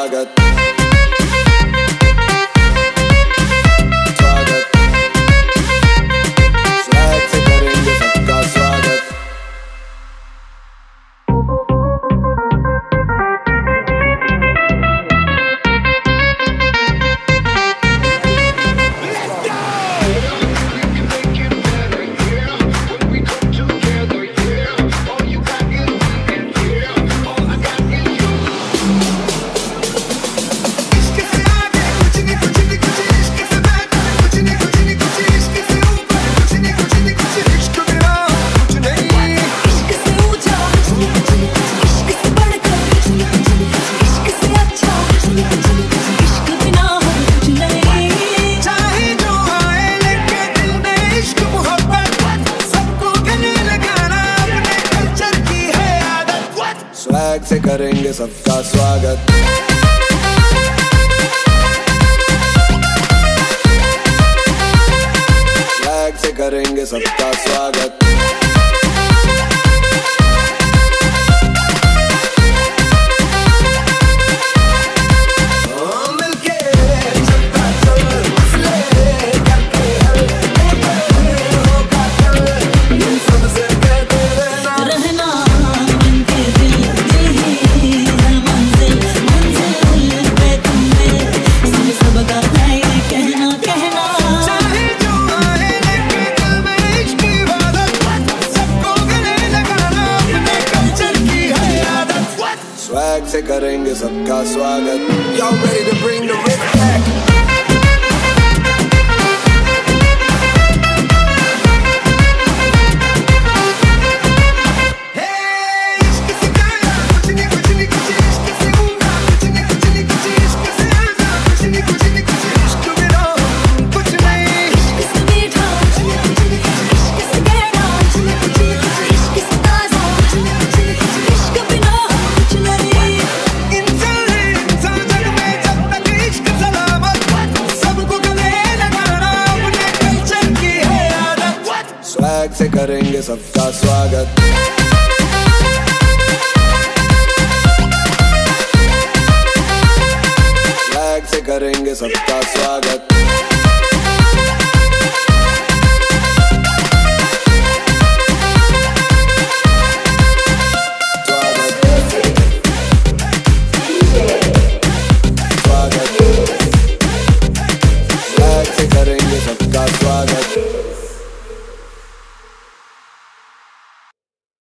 I got से करेंगे सबका स्वागत। फ्लैग से करेंगे सबका स्वागत। से करेंगे सबका स्वागत Y'all ready to bring the bag से करेंगे सबका स्वागत। बैग से करेंगे सबका स्वागत। स्वागत स्वागत।